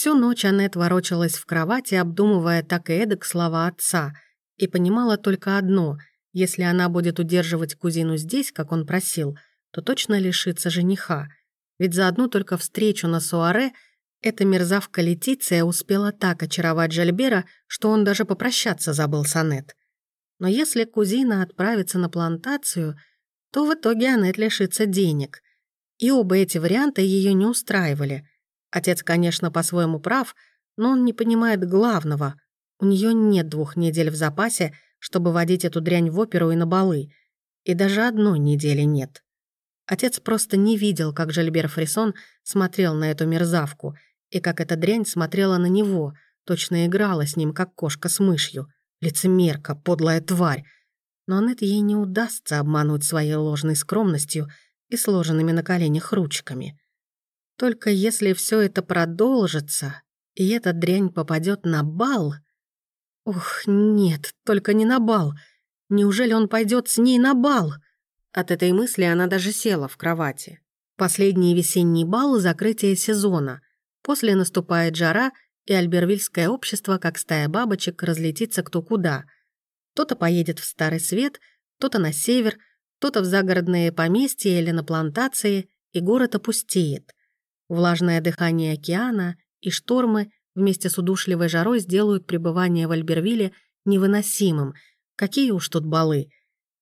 Всю ночь Аннет ворочалась в кровати, обдумывая так и эдак слова отца, и понимала только одно — если она будет удерживать кузину здесь, как он просил, то точно лишится жениха. Ведь за одну только встречу на Суаре эта мерзавка Летиция успела так очаровать Жальбера, что он даже попрощаться забыл с Аннет. Но если кузина отправится на плантацию, то в итоге Аннет лишится денег. И оба эти варианта ее не устраивали. Отец, конечно, по-своему прав, но он не понимает главного. У нее нет двух недель в запасе, чтобы водить эту дрянь в оперу и на балы. И даже одной недели нет. Отец просто не видел, как Жильбер Фрисон смотрел на эту мерзавку, и как эта дрянь смотрела на него, точно играла с ним, как кошка с мышью. Лицемерка, подлая тварь. Но Аннет ей не удастся обмануть своей ложной скромностью и сложенными на коленях ручками. Только если все это продолжится, и эта дрянь попадет на бал... Ух, нет, только не на бал. Неужели он пойдет с ней на бал? От этой мысли она даже села в кровати. Последний весенний бал — закрытие сезона. После наступает жара, и альбервильское общество, как стая бабочек, разлетится кто куда. Кто-то поедет в Старый Свет, кто-то на север, кто-то в загородные поместья или на плантации, и город опустеет. Влажное дыхание океана и штормы вместе с удушливой жарой сделают пребывание в Альбервилле невыносимым. Какие уж тут балы.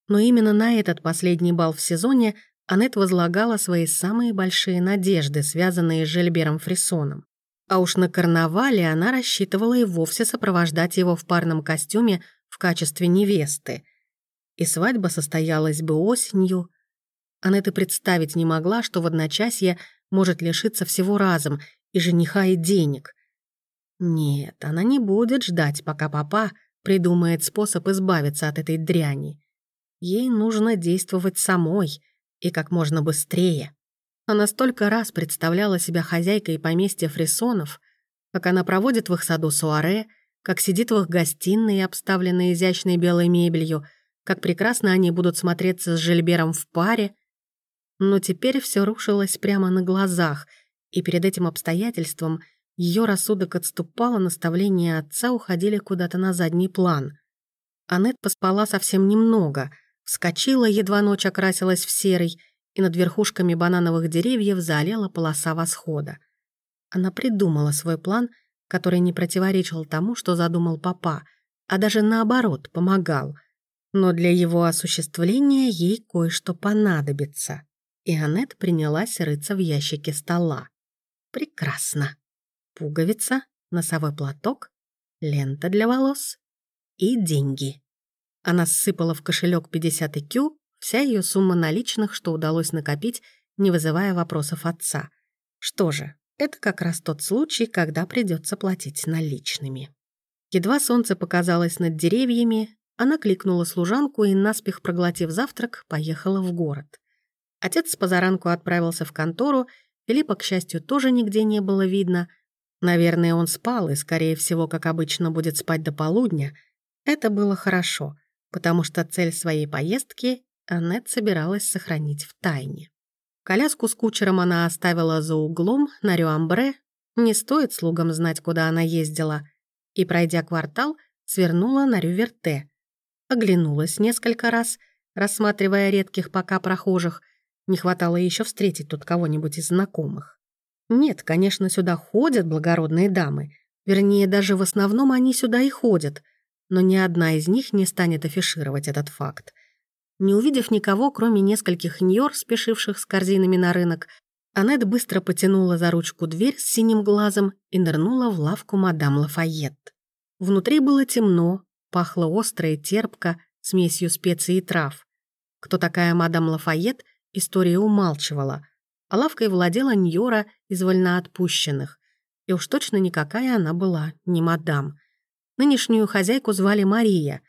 Но именно на этот последний бал в сезоне Аннет возлагала свои самые большие надежды, связанные с Жильбером Фрисоном. А уж на карнавале она рассчитывала и вовсе сопровождать его в парном костюме в качестве невесты. И свадьба состоялась бы осенью. Аннет и представить не могла, что в одночасье может лишиться всего разом, и жениха, и денег. Нет, она не будет ждать, пока папа придумает способ избавиться от этой дряни. Ей нужно действовать самой и как можно быстрее. Она столько раз представляла себя хозяйкой поместья Фрисонов, как она проводит в их саду суаре, как сидит в их гостиной, обставленной изящной белой мебелью, как прекрасно они будут смотреться с Жильбером в паре. Но теперь все рушилось прямо на глазах, и перед этим обстоятельством ее рассудок отступал, а наставления отца уходили куда-то на задний план. Аннет поспала совсем немного — Вскочила, едва ночь окрасилась в серый, и над верхушками банановых деревьев залила полоса восхода. Она придумала свой план, который не противоречил тому, что задумал папа, а даже наоборот помогал. Но для его осуществления ей кое-что понадобится. И Аннет принялась рыться в ящике стола. Прекрасно. Пуговица, носовой платок, лента для волос и деньги. Она ссыпала в кошелек 50 икю, вся ее сумма наличных, что удалось накопить, не вызывая вопросов отца. Что же, это как раз тот случай, когда придется платить наличными. Едва солнце показалось над деревьями, она кликнула служанку и, наспех проглотив завтрак, поехала в город. Отец с позаранку отправился в контору, Филиппа, к счастью, тоже нигде не было видно. Наверное, он спал и, скорее всего, как обычно, будет спать до полудня. Это было хорошо — потому что цель своей поездки Аннет собиралась сохранить в тайне. Коляску с кучером она оставила за углом на Рюамбре, не стоит слугам знать, куда она ездила, и, пройдя квартал, свернула на Рюверте. Оглянулась несколько раз, рассматривая редких пока прохожих, не хватало еще встретить тут кого-нибудь из знакомых. Нет, конечно, сюда ходят благородные дамы, вернее, даже в основном они сюда и ходят — но ни одна из них не станет афишировать этот факт. Не увидев никого, кроме нескольких ньор, спешивших с корзинами на рынок, Аннет быстро потянула за ручку дверь с синим глазом и нырнула в лавку мадам Лафайет. Внутри было темно, пахло остро и терпко, смесью специй и трав. Кто такая мадам Лафайет, история умалчивала, а лавкой владела Ньора из вольноотпущенных, и уж точно никакая она была не мадам — Нынешнюю хозяйку звали Мария.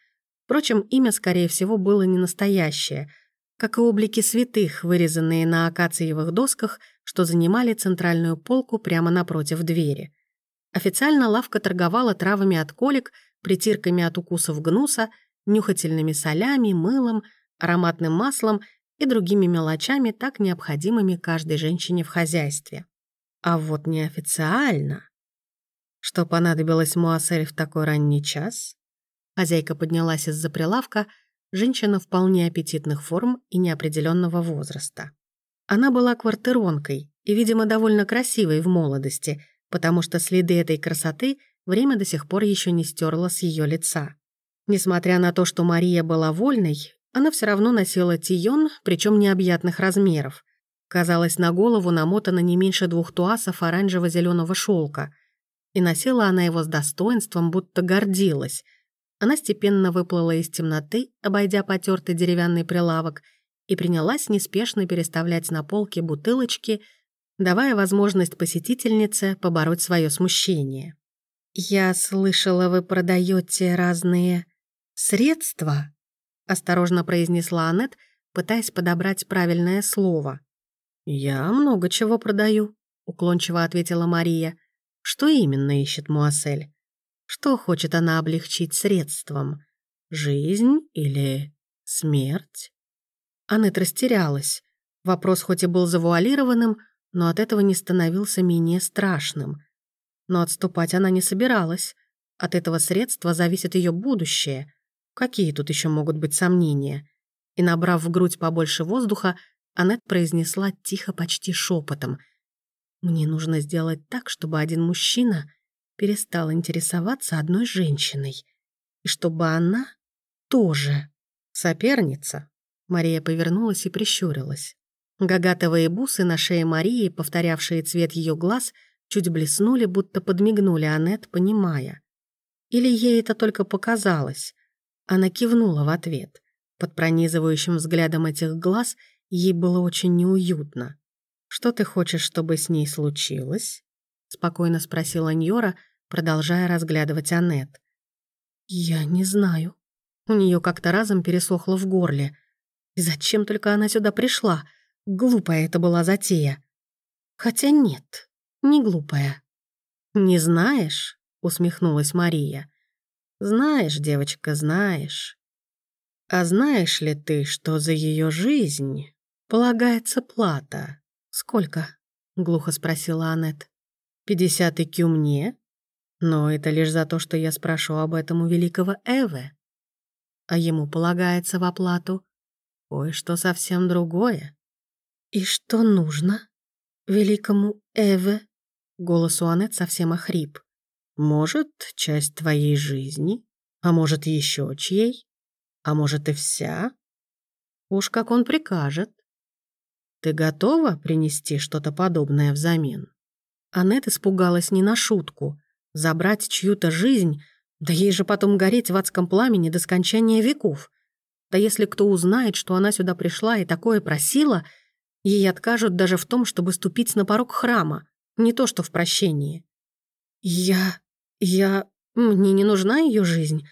Впрочем, имя, скорее всего, было не настоящее, как и облики святых, вырезанные на акациевых досках, что занимали центральную полку прямо напротив двери. Официально лавка торговала травами от колик, притирками от укусов гнуса, нюхательными солями, мылом, ароматным маслом и другими мелочами, так необходимыми каждой женщине в хозяйстве. А вот неофициально Что понадобилось Муассель в такой ранний час? Хозяйка поднялась из-за прилавка, женщина вполне аппетитных форм и неопределенного возраста. Она была квартиронкой и, видимо, довольно красивой в молодости, потому что следы этой красоты время до сих пор еще не стерло с ее лица. Несмотря на то, что Мария была вольной, она все равно носила тион, причем необъятных размеров. Казалось, на голову намотано не меньше двух туасов оранжево-зеленого шелка, и носила она его с достоинством, будто гордилась. Она степенно выплыла из темноты, обойдя потертый деревянный прилавок, и принялась неспешно переставлять на полке бутылочки, давая возможность посетительнице побороть свое смущение. «Я слышала, вы продаете разные средства?» Осторожно произнесла Аннет, пытаясь подобрать правильное слово. «Я много чего продаю», — уклончиво ответила Мария. «Что именно ищет Муассель? Что хочет она облегчить средством? Жизнь или смерть?» Аннет растерялась. Вопрос хоть и был завуалированным, но от этого не становился менее страшным. Но отступать она не собиралась. От этого средства зависит ее будущее — Какие тут еще могут быть сомнения? И, набрав в грудь побольше воздуха, Аннет произнесла тихо, почти шепотом. «Мне нужно сделать так, чтобы один мужчина перестал интересоваться одной женщиной. И чтобы она тоже соперница». Мария повернулась и прищурилась. Гагатовые бусы на шее Марии, повторявшие цвет ее глаз, чуть блеснули, будто подмигнули Аннет, понимая. Или ей это только показалось? Она кивнула в ответ. Под пронизывающим взглядом этих глаз ей было очень неуютно. «Что ты хочешь, чтобы с ней случилось?» — спокойно спросила Ньора, продолжая разглядывать Аннет. «Я не знаю». У нее как-то разом пересохло в горле. И зачем только она сюда пришла? Глупая это была затея. Хотя нет, не глупая. «Не знаешь?» — усмехнулась Мария. Знаешь, девочка, знаешь. А знаешь ли ты, что за ее жизнь полагается плата? Сколько? Глухо спросила Аннет. Пятьдесят икю мне? Но это лишь за то, что я спрошу об этом у великого Эве. А ему полагается в оплату кое-что совсем другое. И что нужно великому Эве? Голос у Аннет совсем охрип. Может, часть твоей жизни, а может, еще чьей, а может и вся. Уж как он прикажет. Ты готова принести что-то подобное взамен? Аннет испугалась не на шутку. Забрать чью-то жизнь, да ей же потом гореть в адском пламени до скончания веков. Да если кто узнает, что она сюда пришла и такое просила, ей откажут даже в том, чтобы ступить на порог храма, не то что в прощении. «Я «Я... Мне не нужна ее жизнь.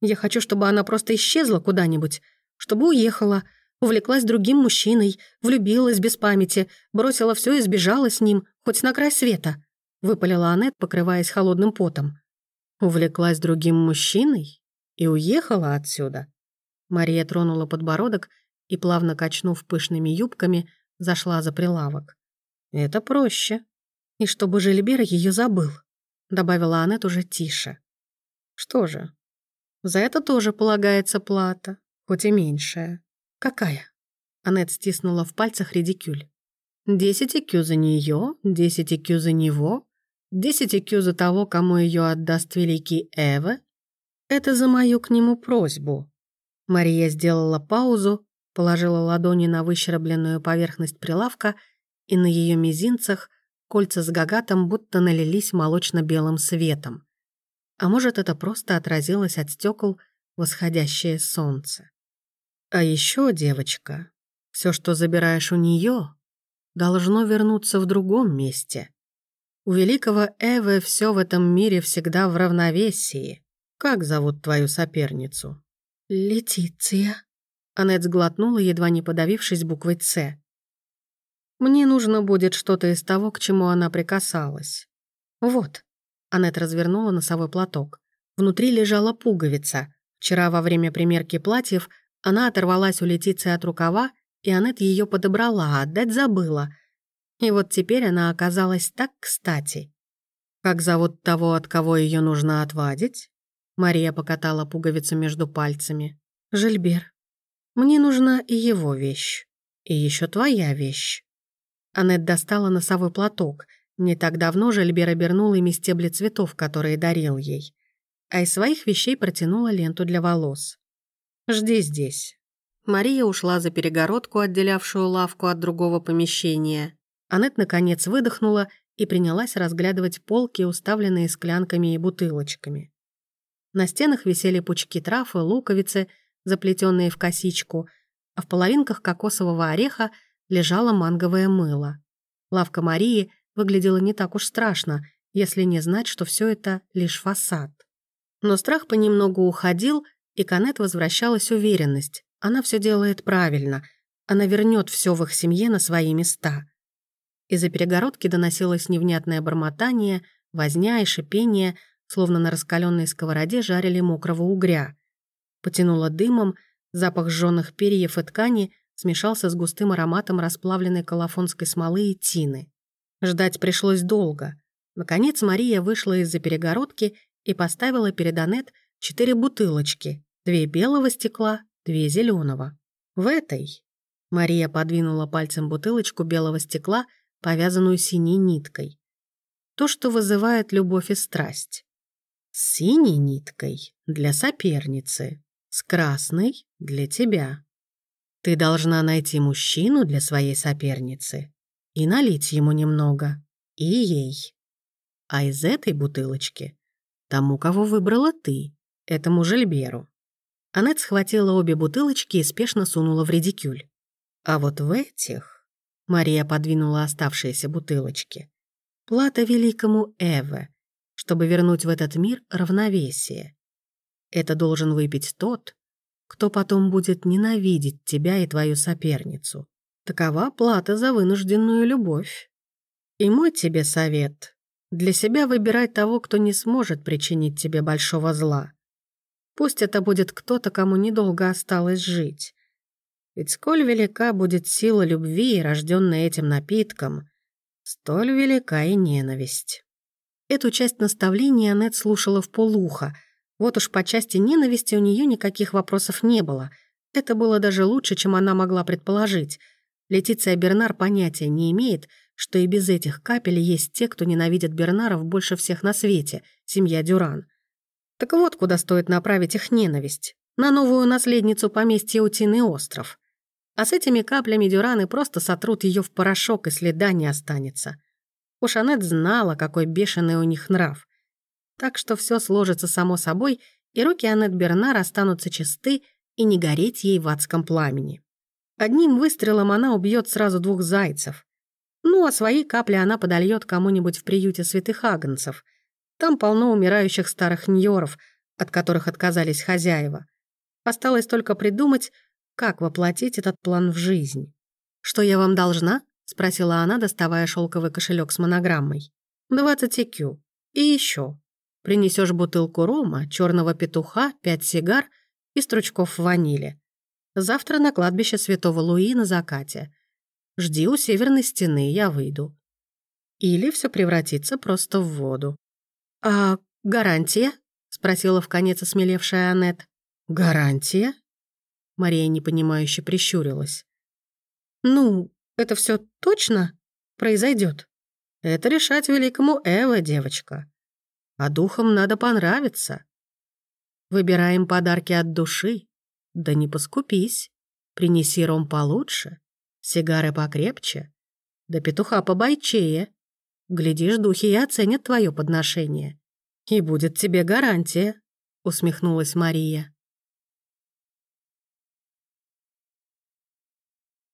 Я хочу, чтобы она просто исчезла куда-нибудь, чтобы уехала, увлеклась другим мужчиной, влюбилась без памяти, бросила все и сбежала с ним, хоть на край света», — выпалила Аннет, покрываясь холодным потом. «Увлеклась другим мужчиной и уехала отсюда?» Мария тронула подбородок и, плавно качнув пышными юбками, зашла за прилавок. «Это проще. И чтобы Жильбер ее забыл» добавила Аннет уже тише. Что же, за это тоже полагается плата, хоть и меньшая. Какая? Аннет стиснула в пальцах редикюль. Десять икю за нее, десять икю за него, десять икю за того, кому ее отдаст великий Эве. Это за мою к нему просьбу. Мария сделала паузу, положила ладони на выщербленную поверхность прилавка, и на ее мизинцах Кольца с гагатом будто налились молочно-белым светом. А может, это просто отразилось от стекол восходящее солнце. А еще, девочка, все, что забираешь у нее, должно вернуться в другом месте. У великого Эвы все в этом мире всегда в равновесии. Как зовут твою соперницу? Летиция. Аннет сглотнула, едва не подавившись буквой «Ц». Мне нужно будет что-то из того, к чему она прикасалась. Вот. Аннет развернула носовой платок. Внутри лежала пуговица. Вчера во время примерки платьев она оторвалась у Летиции от рукава, и Аннет ее подобрала, а отдать забыла. И вот теперь она оказалась так кстати. Как зовут того, от кого ее нужно отвадить? Мария покатала пуговицу между пальцами. Жильбер. Мне нужна и его вещь. И еще твоя вещь. Аннет достала носовой платок. Не так давно Жильбер обернул ими стебли цветов, которые дарил ей. А из своих вещей протянула ленту для волос. «Жди здесь». Мария ушла за перегородку, отделявшую лавку от другого помещения. Аннет, наконец, выдохнула и принялась разглядывать полки, уставленные склянками и бутылочками. На стенах висели пучки трав и луковицы, заплетенные в косичку, а в половинках кокосового ореха лежало манговое мыло. Лавка Марии выглядела не так уж страшно, если не знать, что все это лишь фасад. Но страх понемногу уходил, и к Аннет возвращалась уверенность. Она все делает правильно. Она вернет все в их семье на свои места. Из-за перегородки доносилось невнятное бормотание, возня и шипение, словно на раскаленной сковороде жарили мокрого угря. Потянуло дымом, запах сжёных перьев и ткани смешался с густым ароматом расплавленной калафонской смолы и тины. Ждать пришлось долго. Наконец Мария вышла из-за перегородки и поставила перед Анет четыре бутылочки, две белого стекла, две зеленого. В этой Мария подвинула пальцем бутылочку белого стекла повязанную синей ниткой. То, что вызывает любовь и страсть. С синей ниткой для соперницы, с красной для тебя. Ты должна найти мужчину для своей соперницы и налить ему немного, и ей. А из этой бутылочки тому, кого выбрала ты, этому Жильберу. Аннет схватила обе бутылочки и спешно сунула в редикюль. А вот в этих Мария подвинула оставшиеся бутылочки. Плата великому Эве, чтобы вернуть в этот мир равновесие. Это должен выпить тот, кто потом будет ненавидеть тебя и твою соперницу. Такова плата за вынужденную любовь. И мой тебе совет — для себя выбирай того, кто не сможет причинить тебе большого зла. Пусть это будет кто-то, кому недолго осталось жить, ведь сколь велика будет сила любви, рожденная этим напитком, столь велика и ненависть. Эту часть наставления Аннет слушала в полуха. Вот уж по части ненависти у нее никаких вопросов не было. Это было даже лучше, чем она могла предположить. Летиция Бернар понятия не имеет, что и без этих капель есть те, кто ненавидит Бернаров больше всех на свете, семья Дюран. Так вот, куда стоит направить их ненависть. На новую наследницу поместья Утиный остров. А с этими каплями дюраны просто сотрут ее в порошок, и следа не останется. Уж Аннет знала, какой бешеный у них нрав. Так что все сложится само собой, и руки Аннет Бернар останутся чисты и не гореть ей в адском пламени. Одним выстрелом она убьет сразу двух зайцев. Ну, а свои капли она подольет кому-нибудь в приюте святых агнцев. Там полно умирающих старых ньоров, от которых отказались хозяева. Осталось только придумать, как воплотить этот план в жизнь. «Что я вам должна?» — спросила она, доставая шелковый кошелек с монограммой. «Двадцать IQ. И еще. Принесешь бутылку рома, черного петуха, пять сигар и стручков ванили. Завтра на кладбище Святого Луи на закате. Жди у северной стены, я выйду. Или все превратится просто в воду». «А гарантия?» — спросила в конец осмелевшая Аннет. «Гарантия?» Мария непонимающе прищурилась. «Ну, это все точно произойдет? Это решать великому Эва, девочка. А духам надо понравиться. Выбираем подарки от души. Да не поскупись. Принеси ром получше, сигары покрепче, да петуха побойчее. Глядишь, духи и оценят твое подношение. И будет тебе гарантия», — усмехнулась Мария.